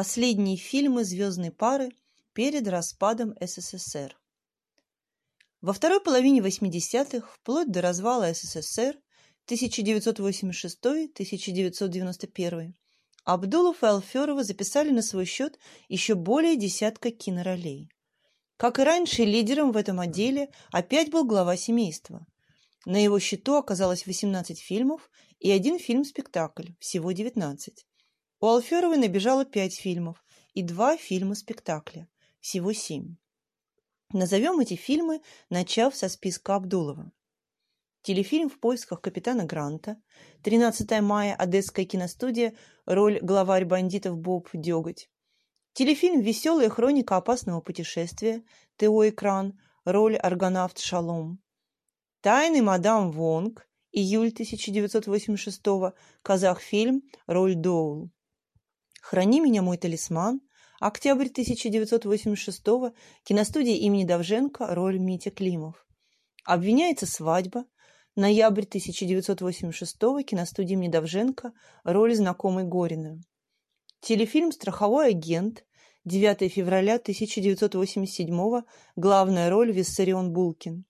Последние фильмы звездной пары перед распадом СССР. Во второй половине 80-х, вплоть до развала СССР 1986-1991, Абдулов и Алферова записали на свой счет еще более десятка киноролей. Как и раньше, лидером в этом отделе опять был глава семейства. На его счету оказалось 18 фильмов и один фильм-спектакль, всего 19. У Алферовой набежало 5 фильмов и два фильма-спектакля, всего 7. Назовем эти фильмы, начав со списка Абдулова. Телефильм «В поисках капитана Гранта», 13 мая, Одесская киностудия, роль главарь бандитов Боб Деготь. Телефильм «Веселая хроника опасного путешествия», ТО «Экран», роль аргонавт Шалом. «Тайны мадам Вонг», июль 1986 казахфильм, роль Доул. «Храни меня, мой талисман», октябрь 1986 киностудия имени Давженко, роль Митя Климов. «Обвиняется свадьба», Ноябрь 1986 киностудия имени Давженко, роль знакомой Горина. Телефильм «Страховой агент», 9 февраля 1987 главная роль Виссарион Булкин.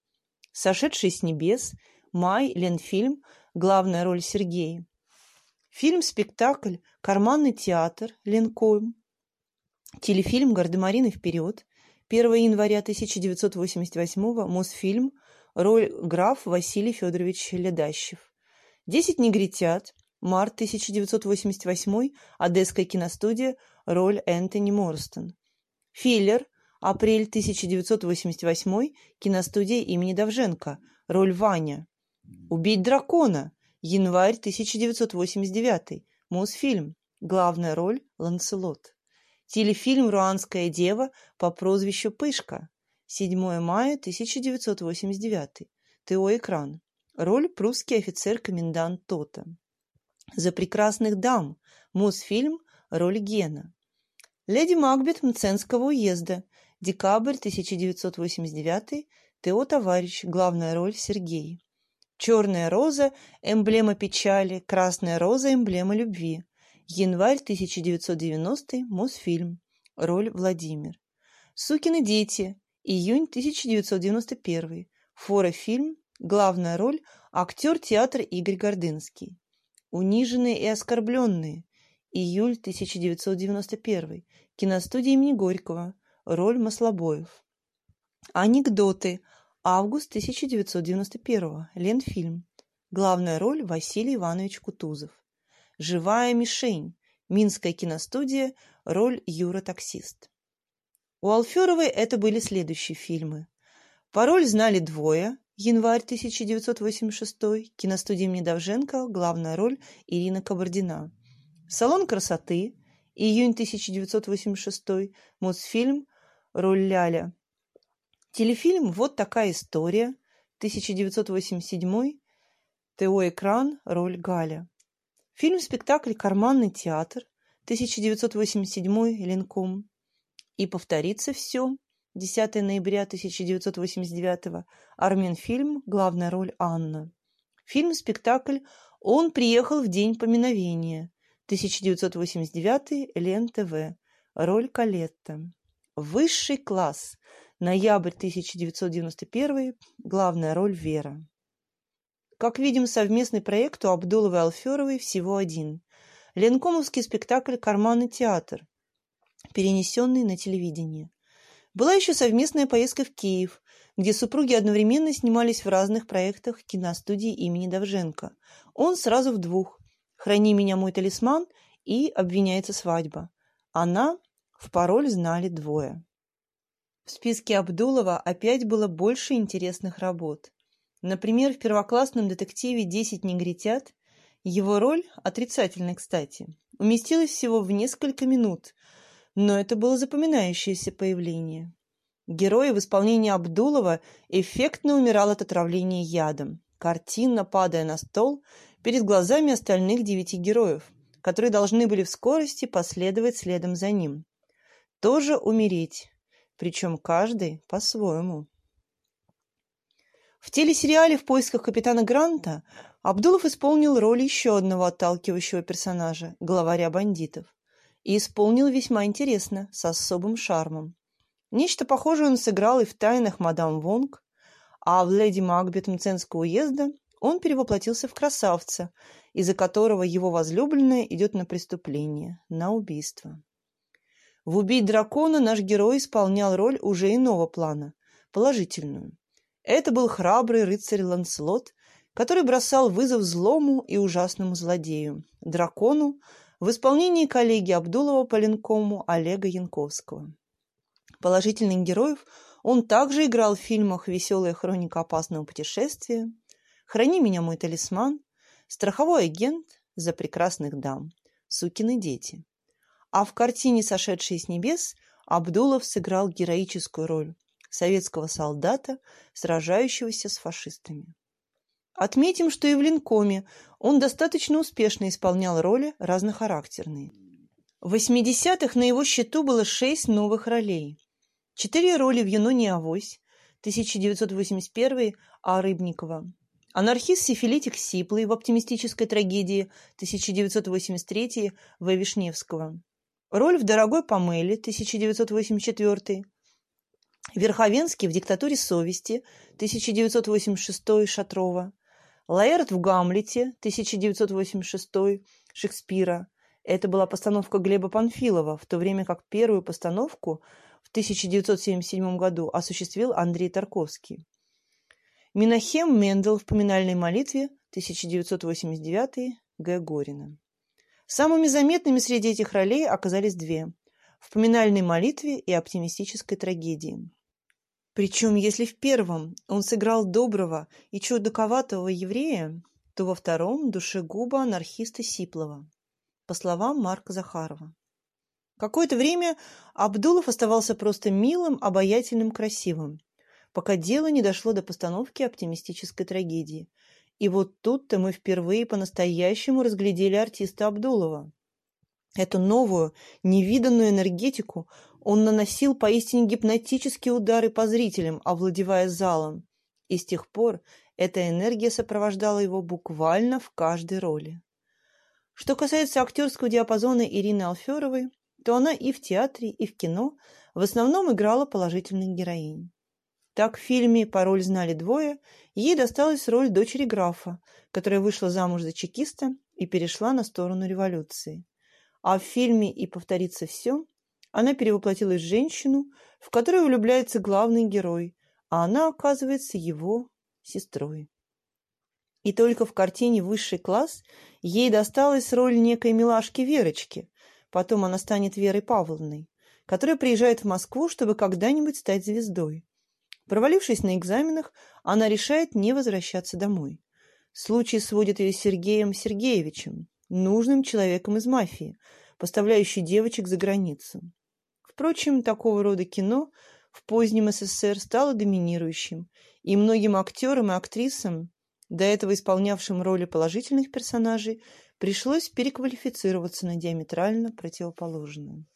«Сошедший с небес», май, Ленфильм, главная роль Сергей. Фильм-спектакль «Карманный театр», Ленкольм. Телефильм «Гардемарины вперед», 1 января 1988 Мосфильм, роль граф Василий Федорович Ледащев. «Десять негритят», март 1988, Одесская киностудия, роль Энтони Морстон. «Филлер», апрель 1988, киностудия имени Давженко, роль Ваня. «Убить дракона», январь 1989, Мосфильм, главная роль Ланселот. Телефильм «Руанская дева» по прозвищу Пышка, 7 мая 1989. ТО «Экран». Роль прусский офицер-комендант Тота. «За прекрасных дам». Мосфильм. Роль Гена. «Леди Макбет Мценского уезда». Декабрь 1989. ТО «Товарищ». Главная роль Сергей. «Черная роза. Эмблема печали. Красная роза. Эмблема любви». Январь 1990. Мосфильм. Роль Владимир. «Сукины дети. Июнь 1991. Фора-фильм. Главная роль – актер театра Игорь Гордынский. Униженные и оскорбленные. Июль 1991. Киностудия имени Горького. Роль Маслобоев. Анекдоты. Август 1991. Ленфильм. Главная роль Василий Иванович Кутузов. Живая мишень. Минская киностудия. Роль Юра-таксист. У Алферовой это были следующие фильмы. Пароль знали двое. Январь 1986. Киностудия имени Давженко. Главная роль Ирина Кабардина. Салон красоты. Июнь 1986. Мосфильм. Роль Ляля. Телефильм «Вот такая история». 1987. ТО «Экран». Роль Галя. Фильм-спектакль «Карманный театр». 1987. Ленком. И повторится все. 10 ноября 1989 Арменфильм, главная роль Анна. Фильм-спектакль «Он приехал в день поминовения», 1989 Лен ТВ, роль Калетта. Высший класс, ноябрь 1991, главная роль Вера. Как видим, совместный проект у Абдуловой Алферовой всего один. Ленкомовский спектакль «Карманный театр», перенесенный на телевидение. Была еще совместная поездка в Киев, где супруги одновременно снимались в разных проектах киностудии имени Давженко. Он сразу в двух «Храни меня, мой талисман» и «Обвиняется свадьба». Она в пароль знали двое. В списке Абдулова опять было больше интересных работ. Например, в первоклассном детективе «Десять негритят» его роль, отрицательной, кстати, уместилась всего в несколько минут – но это было запоминающееся появление. Герой в исполнении Абдулова эффектно умирал от отравления ядом, картинно падая на стол перед глазами остальных девяти героев, которые должны были в скорости последовать следом за ним. Тоже умереть, причем каждый по-своему. В телесериале «В поисках капитана Гранта» Абдулов исполнил роль еще одного отталкивающего персонажа – главаря бандитов. и исполнил весьма интересно, с особым шармом. Нечто похожее он сыграл и в «Тайнах мадам Вонг», а в «Леди Макбет Мценского уезда» он перевоплотился в красавца, из-за которого его возлюбленная идет на преступление, на убийство. В «Убить дракона» наш герой исполнял роль уже иного плана, положительную. Это был храбрый рыцарь Ланселот, который бросал вызов злому и ужасному злодею, дракону, в исполнении коллеги Абдулова по линкому Олега Янковского. Положительных героев он также играл в фильмах «Веселая хроника опасного путешествия», «Храни меня, мой талисман», «Страховой агент», «За прекрасных дам», «Сукины дети». А в картине «Сошедшие с небес» Абдулов сыграл героическую роль советского солдата, сражающегося с фашистами. Отметим, что и в Линкоме он достаточно успешно исполнял роли разнохарактерные. В 80-х на его счету было шесть новых ролей. Четыре роли в «Юноне Авось» 1981 А. Рыбникова, анархист-сифилитик Сиплый в «Оптимистической трагедии» 1983 В. Вишневского, роль в «Дорогой Памеле» 1984 Верховенский в «Диктатуре совести» 1986 Шатрова, Лаэрт в «Гамлете» 1986 Шекспира. Это была постановка Глеба Панфилова, в то время как первую постановку в 1977 году осуществил Андрей Тарковский. Минахем Мендел в «Поминальной молитве» 1989 Г. Горина. Самыми заметными среди этих ролей оказались две – в «Поминальной молитве» и «Оптимистической трагедии». Причем, если в первом он сыграл доброго и чудаковатого еврея, то во втором – душегуба анархиста Сиплова, по словам Марка Захарова. Какое-то время Абдулов оставался просто милым, обаятельным, красивым, пока дело не дошло до постановки оптимистической трагедии. И вот тут-то мы впервые по-настоящему разглядели артиста Абдулова. Эту новую, невиданную энергетику он наносил поистине гипнотические удары по зрителям, овладевая залом. И с тех пор эта энергия сопровождала его буквально в каждой роли. Что касается актерского диапазона Ирины Алферовой, то она и в театре, и в кино в основном играла положительных героинь. Так в фильме «Пароль знали двое» ей досталась роль дочери графа, которая вышла замуж за чекиста и перешла на сторону революции. А в фильме «И повторится все» она перевоплотилась в женщину, в которую влюбляется главный герой, а она оказывается его сестрой. И только в картине «Высший класс» ей досталась роль некой милашки Верочки, потом она станет Верой Павловной, которая приезжает в Москву, чтобы когда-нибудь стать звездой. Провалившись на экзаменах, она решает не возвращаться домой. Случай сводит ее с Сергеем Сергеевичем, нужным человеком из мафии, поставляющий девочек за границу. Впрочем, такого рода кино в позднем СССР стало доминирующим, и многим актерам и актрисам, до этого исполнявшим роли положительных персонажей, пришлось переквалифицироваться на диаметрально противоположную.